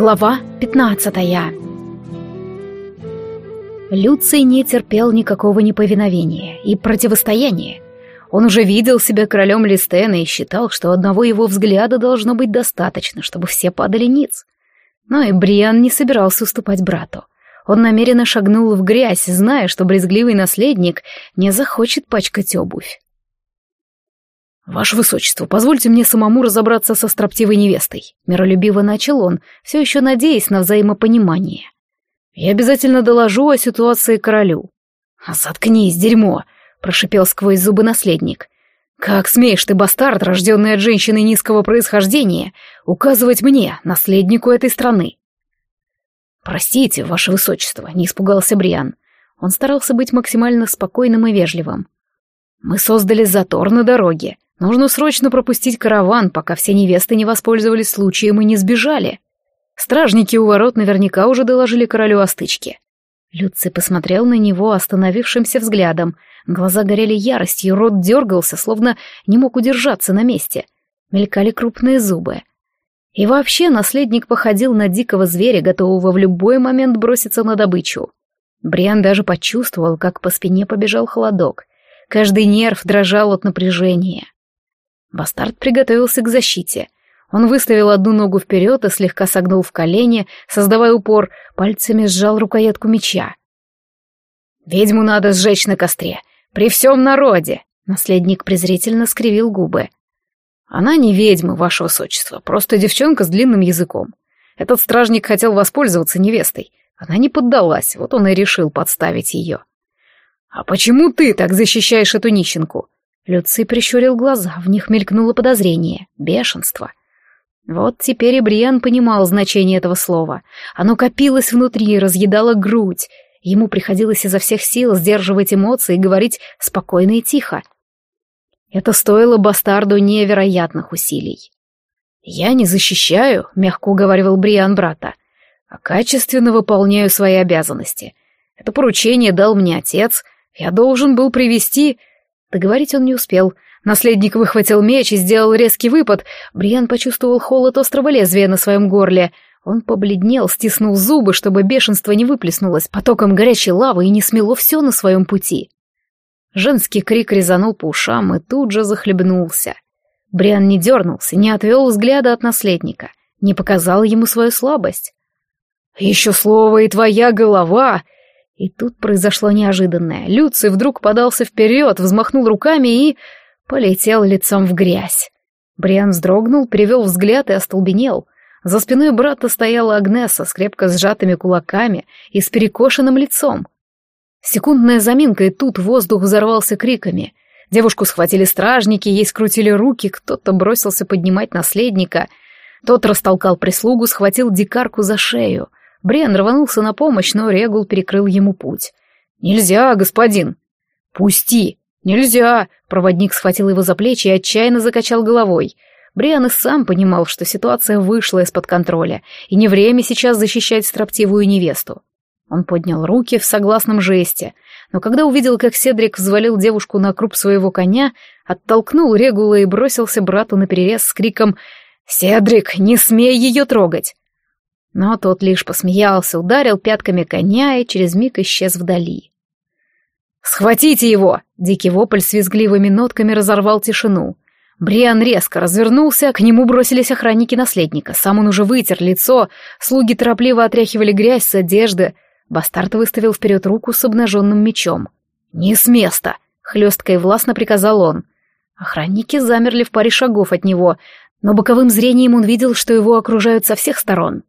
Глава 15 Люций не терпел никакого неповиновения и противостояния. Он уже видел себя королем Листена и считал, что одного его взгляда должно быть достаточно, чтобы все падали ниц. Но и Бриан не собирался уступать брату. Он намеренно шагнул в грязь, зная, что брезгливый наследник не захочет пачкать обувь. «Ваше высочество, позвольте мне самому разобраться со строптивой невестой», — миролюбиво начал он, все еще надеясь на взаимопонимание. «Я обязательно доложу о ситуации королю». «Заткнись, дерьмо!» — прошипел сквозь зубы наследник. «Как смеешь ты, бастард, рожденный от женщины низкого происхождения, указывать мне, наследнику этой страны?» «Простите, ваше высочество», — не испугался Бриан. Он старался быть максимально спокойным и вежливым. «Мы создали затор на дороге. Нужно срочно пропустить караван, пока все невесты не воспользовались случаем и не сбежали. Стражники у ворот наверняка уже доложили королю о стычке. Люци посмотрел на него остановившимся взглядом. Глаза горели яростью, рот дергался, словно не мог удержаться на месте. Мелькали крупные зубы. И вообще наследник походил на дикого зверя, готового в любой момент броситься на добычу. Бриан даже почувствовал, как по спине побежал холодок. Каждый нерв дрожал от напряжения. Бастард приготовился к защите. Он выставил одну ногу вперед и слегка согнул в колени, создавая упор, пальцами сжал рукоятку меча. «Ведьму надо сжечь на костре, при всем народе!» Наследник презрительно скривил губы. «Она не ведьма, ваше высочество, просто девчонка с длинным языком. Этот стражник хотел воспользоваться невестой. Она не поддалась, вот он и решил подставить ее». «А почему ты так защищаешь эту нищенку?» Люций прищурил глаза, в них мелькнуло подозрение, бешенство. Вот теперь и Бриан понимал значение этого слова. Оно копилось внутри, разъедало грудь. Ему приходилось изо всех сил сдерживать эмоции и говорить спокойно и тихо. Это стоило бастарду невероятных усилий. «Я не защищаю», — мягко уговаривал Бриан брата, «а качественно выполняю свои обязанности. Это поручение дал мне отец. Я должен был привести Договорить он не успел. Наследник выхватил меч и сделал резкий выпад. Бриан почувствовал холод острого лезвия на своем горле. Он побледнел, стиснул зубы, чтобы бешенство не выплеснулось потоком горячей лавы и не смело все на своем пути. Женский крик резанул по ушам и тут же захлебнулся. Бриан не дернулся, не отвел взгляда от наследника, не показал ему свою слабость. «Еще слово, и твоя голова!» И тут произошло неожиданное. Люций вдруг подался вперед, взмахнул руками и... полетел лицом в грязь. Бриан вздрогнул, перевел взгляд и остолбенел. За спиной брата стояла Агнеса с крепко сжатыми кулаками и с перекошенным лицом. Секундная заминка, и тут воздух взорвался криками. Девушку схватили стражники, ей скрутили руки, кто-то бросился поднимать наследника. Тот растолкал прислугу, схватил дикарку за шею — Брен рванулся на помощь, но Регул перекрыл ему путь. «Нельзя, господин!» «Пусти!» «Нельзя!» Проводник схватил его за плечи и отчаянно закачал головой. Бриан и сам понимал, что ситуация вышла из-под контроля, и не время сейчас защищать строптивую невесту. Он поднял руки в согласном жесте, но когда увидел, как Седрик взвалил девушку на круп своего коня, оттолкнул Регула и бросился брату наперерез с криком «Седрик, не смей ее трогать!» Но тот лишь посмеялся, ударил пятками коня и через миг исчез вдали. «Схватите его!» — дикий вопль с визгливыми нотками разорвал тишину. Бриан резко развернулся, к нему бросились охранники наследника. Сам он уже вытер лицо, слуги торопливо отряхивали грязь с одежды. Бастард выставил вперед руку с обнаженным мечом. «Не с места!» — хлестко и властно приказал он. Охранники замерли в паре шагов от него, но боковым зрением он видел, что его окружают со всех сторон.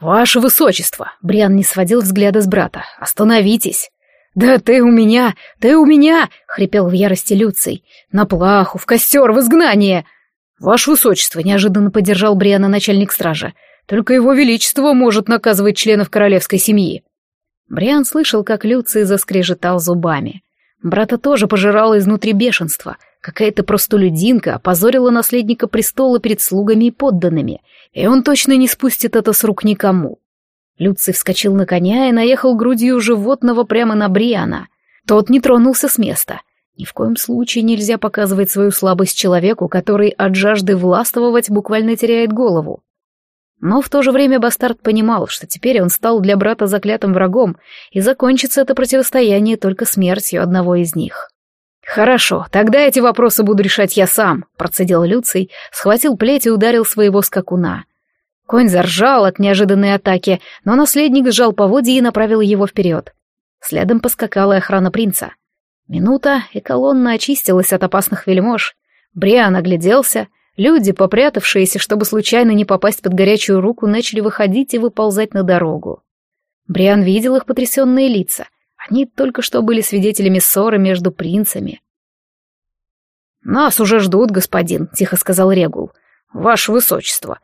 «Ваше высочество!» — Бриан не сводил взгляда с брата. «Остановитесь!» «Да ты у меня! Ты у меня!» — хрипел в ярости Люций. «На плаху, в костер, в изгнание!» «Ваше высочество!» — неожиданно поддержал Бриана начальник стражи. «Только его величество может наказывать членов королевской семьи!» Бриан слышал, как Люций заскрежетал зубами. Брата тоже пожирало изнутри бешенство. Какая-то простолюдинка опозорила наследника престола перед слугами и подданными — и он точно не спустит это с рук никому. Люций вскочил на коня и наехал грудью животного прямо на Бриана. Тот не тронулся с места. Ни в коем случае нельзя показывать свою слабость человеку, который от жажды властвовать буквально теряет голову. Но в то же время бастард понимал, что теперь он стал для брата заклятым врагом, и закончится это противостояние только смертью одного из них. «Хорошо, тогда эти вопросы буду решать я сам», — процедил Люций, схватил плеть и ударил своего скакуна. Конь заржал от неожиданной атаки, но наследник сжал поводья и направил его вперед. Следом поскакала охрана принца. Минута, и колонна очистилась от опасных вельмож. Бриан огляделся, люди, попрятавшиеся, чтобы случайно не попасть под горячую руку, начали выходить и выползать на дорогу. Бриан видел их потрясенные лица. Они только что были свидетелями ссоры между принцами. «Нас уже ждут, господин», — тихо сказал Регул. «Ваше высочество,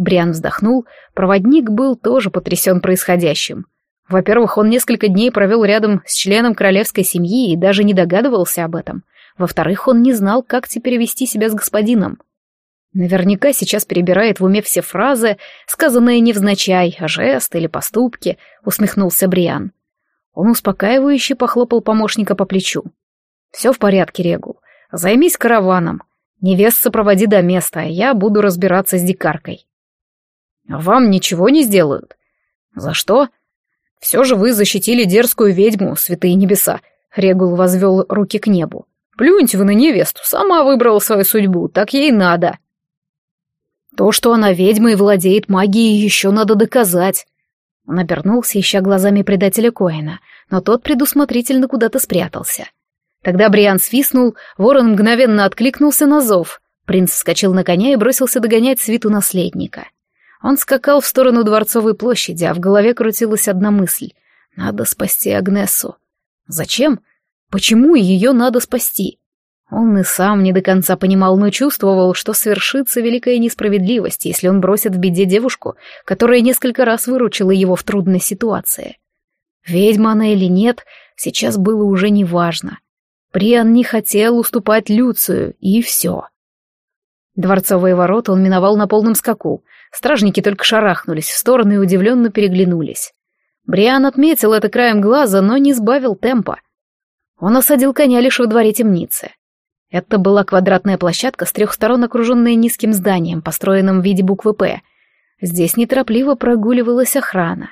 Бриан вздохнул, проводник был тоже потрясен происходящим. Во-первых, он несколько дней провел рядом с членом королевской семьи и даже не догадывался об этом. Во-вторых, он не знал, как теперь вести себя с господином. Наверняка сейчас перебирает в уме все фразы, сказанные невзначай, а жест или поступки, усмехнулся Бриан. Он успокаивающе похлопал помощника по плечу. «Все в порядке, Регул. Займись караваном. Невест сопроводи до места, а я буду разбираться с дикаркой». Вам ничего не сделают. За что? Все же вы защитили дерзкую ведьму, святые небеса. Регул возвел руки к небу. Плюньте вы на невесту, сама выбрала свою судьбу, так ей надо. То, что она ведьма и владеет магией, еще надо доказать. Он обернулся, ища глазами предателя Коэна, но тот предусмотрительно куда-то спрятался. Тогда Бриан свистнул, ворон мгновенно откликнулся на зов. Принц вскочил на коня и бросился догонять свиту наследника. Он скакал в сторону Дворцовой площади, а в голове крутилась одна мысль. Надо спасти Агнесу. Зачем? Почему ее надо спасти? Он и сам не до конца понимал, но чувствовал, что свершится великая несправедливость, если он бросит в беде девушку, которая несколько раз выручила его в трудной ситуации. Ведьма она или нет, сейчас было уже неважно. Приан не хотел уступать Люцию, и все. Дворцовые ворота он миновал на полном скаку. Стражники только шарахнулись в стороны и удивленно переглянулись. Бриан отметил это краем глаза, но не сбавил темпа. Он осадил коня лишь во дворе темницы. Это была квадратная площадка с трех сторон, окруженная низким зданием, построенным в виде буквы «П». Здесь неторопливо прогуливалась охрана.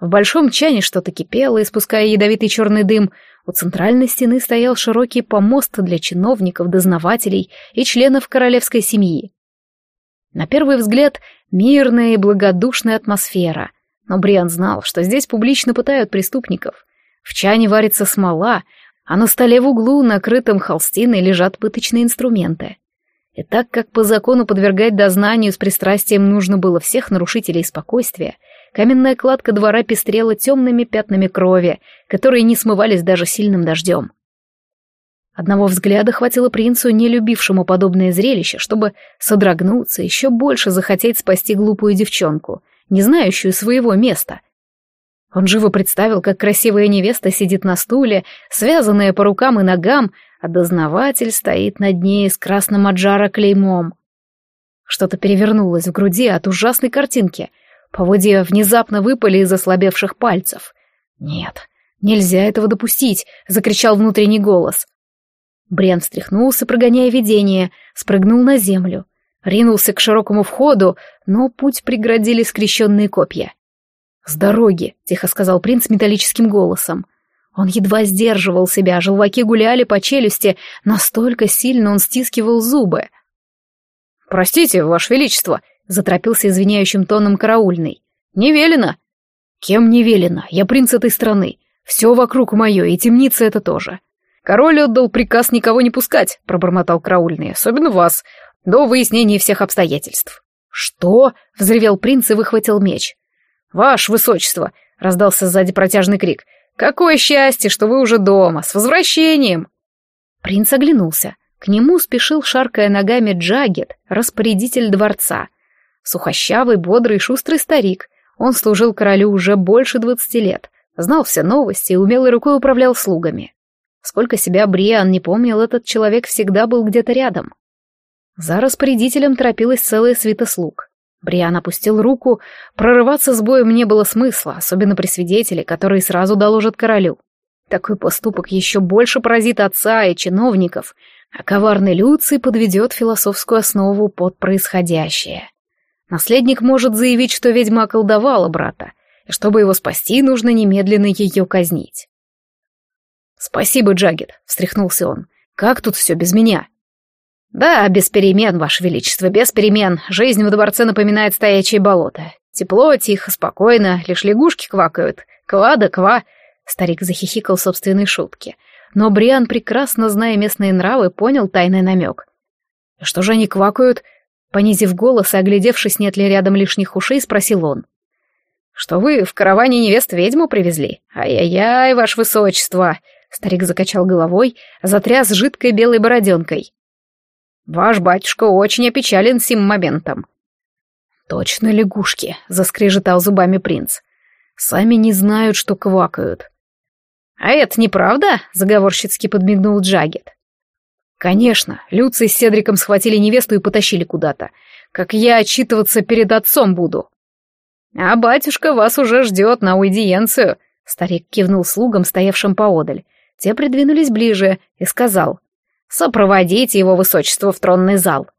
В большом чане что-то кипело, испуская ядовитый черный дым. У центральной стены стоял широкий помост для чиновников, дознавателей и членов королевской семьи. На первый взгляд, мирная и благодушная атмосфера. Но Бриан знал, что здесь публично пытают преступников. В чане варится смола, а на столе в углу, накрытом холстиной, лежат пыточные инструменты. И так как по закону подвергать дознанию с пристрастием нужно было всех нарушителей спокойствия, каменная кладка двора пестрела темными пятнами крови, которые не смывались даже сильным дождем. Одного взгляда хватило принцу, не любившему подобное зрелище, чтобы содрогнуться, еще больше захотеть спасти глупую девчонку, не знающую своего места. Он живо представил, как красивая невеста сидит на стуле, связанная по рукам и ногам, а дознаватель стоит над ней с красным от жара клеймом. Что-то перевернулось в груди от ужасной картинки. Поводья внезапно выпали из ослабевших пальцев. «Нет, нельзя этого допустить!» — закричал внутренний голос. Брен встряхнулся, прогоняя видение, спрыгнул на землю. Ринулся к широкому входу, но путь преградили скрещенные копья. «С дороги», — тихо сказал принц металлическим голосом. Он едва сдерживал себя, желваки гуляли по челюсти, настолько сильно он стискивал зубы. «Простите, Ваше Величество», — заторопился извиняющим тоном караульный. «Не велено». «Кем не велено? Я принц этой страны. Все вокруг мое, и темница это тоже. «Король отдал приказ никого не пускать», — пробормотал караульный, — «особенно вас, до выяснения всех обстоятельств». «Что?» — взревел принц и выхватил меч. «Ваше высочество!» — раздался сзади протяжный крик. «Какое счастье, что вы уже дома! С возвращением!» Принц оглянулся. К нему спешил, шаркая ногами, Джагет, распорядитель дворца. Сухощавый, бодрый, шустрый старик. Он служил королю уже больше двадцати лет, знал все новости и умелой рукой управлял слугами. Сколько себя Бриан не помнил, этот человек всегда был где-то рядом. За распорядителем торопилась целая свита слуг. Бриан опустил руку, прорываться с боем не было смысла, особенно при свидетеле, который сразу доложит королю. Такой поступок еще больше поразит отца и чиновников, а коварный Люций подведет философскую основу под происходящее. Наследник может заявить, что ведьма околдовала брата, и чтобы его спасти, нужно немедленно ее казнить. «Спасибо, Джаггет», — встряхнулся он. «Как тут все без меня?» «Да, без перемен, Ваше Величество, без перемен. Жизнь в дворце напоминает стоячее болото. Тепло, тихо, спокойно, лишь лягушки квакают. Ква да ква». Старик захихикал собственной шутки. Но Бриан, прекрасно зная местные нравы, понял тайный намек. «Что же они квакают?» Понизив голос и оглядевшись, нет ли рядом лишних ушей, спросил он. «Что вы в караване невест ведьму привезли? Ай-яй-яй, ваше высочество!» Старик закачал головой, затряс жидкой белой бороденкой. «Ваш батюшка очень опечален сим моментом». «Точно лягушки», — заскрежетал зубами принц. «Сами не знают, что квакают». «А это неправда?» — заговорщицки подмигнул Джагет. Конечно, Люций с Седриком схватили невесту и потащили куда-то. Как я отчитываться перед отцом буду? А батюшка вас уже ждет на уидиенцию. Старик кивнул слугам, стоявшим поодаль. Те придвинулись ближе и сказал. Сопроводите его высочество в тронный зал.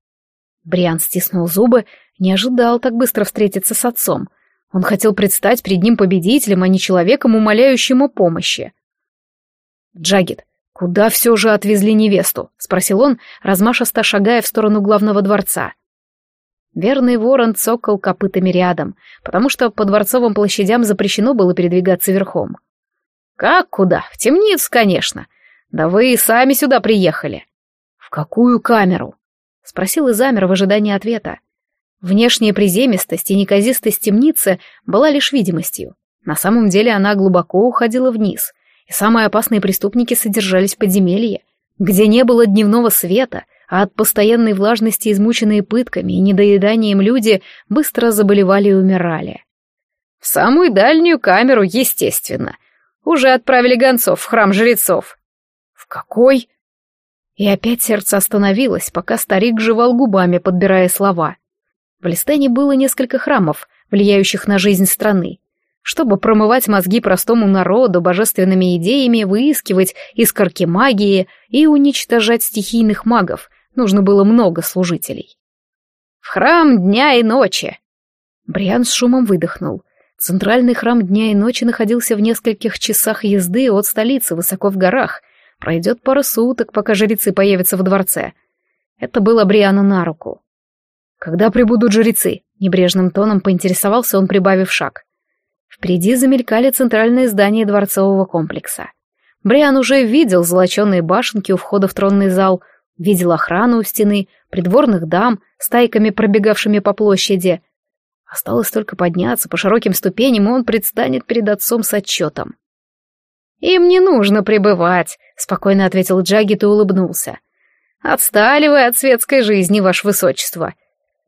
Бриан стиснул зубы, не ожидал так быстро встретиться с отцом. Он хотел предстать перед ним победителем, а не человеком, умоляющим о помощи. Джагет, «Куда все же отвезли невесту?» — спросил он, размашисто шагая в сторону главного дворца. Верный ворон цокал копытами рядом, потому что по дворцовым площадям запрещено было передвигаться верхом. «Как куда? В темницу, конечно. Да вы и сами сюда приехали». «В какую камеру?» — спросил и замер в ожидании ответа. Внешняя приземистость и неказистость темницы была лишь видимостью. На самом деле она глубоко уходила вниз — и самые опасные преступники содержались в подземелье, где не было дневного света, а от постоянной влажности, измученные пытками и недоеданием люди, быстро заболевали и умирали. В самую дальнюю камеру, естественно. Уже отправили гонцов в храм жрецов. Какой? И опять сердце остановилось, пока старик жевал губами, подбирая слова. В Листене было несколько храмов, влияющих на жизнь страны, чтобы промывать мозги простому народу божественными идеями, выискивать искорки магии и уничтожать стихийных магов, нужно было много служителей. «В храм дня и ночи!» Бриан с шумом выдохнул. Центральный храм дня и ночи находился в нескольких часах езды от столицы, высоко в горах. Пройдет пара суток, пока жрецы появятся в дворце. Это было Бриану на руку. «Когда прибудут жрецы?» — небрежным тоном поинтересовался он, прибавив шаг. Впереди замелькали центральные здания дворцового комплекса. Бриан уже видел золоченые башенки у входа в тронный зал, видел охрану у стены, придворных дам, стайками пробегавшими по площади. Осталось только подняться по широким ступеням, и он предстанет перед отцом с отчетом. «Им не нужно пребывать», — спокойно ответил Джаггет и улыбнулся. «Отстали вы от светской жизни, ваше высочество.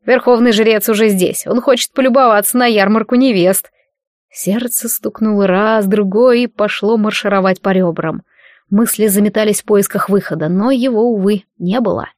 Верховный жрец уже здесь, он хочет полюбоваться на ярмарку невест. Сердце стукнуло раз, другой и пошло маршировать по ребрам. Мысли заметались в поисках выхода, но его, увы, не было.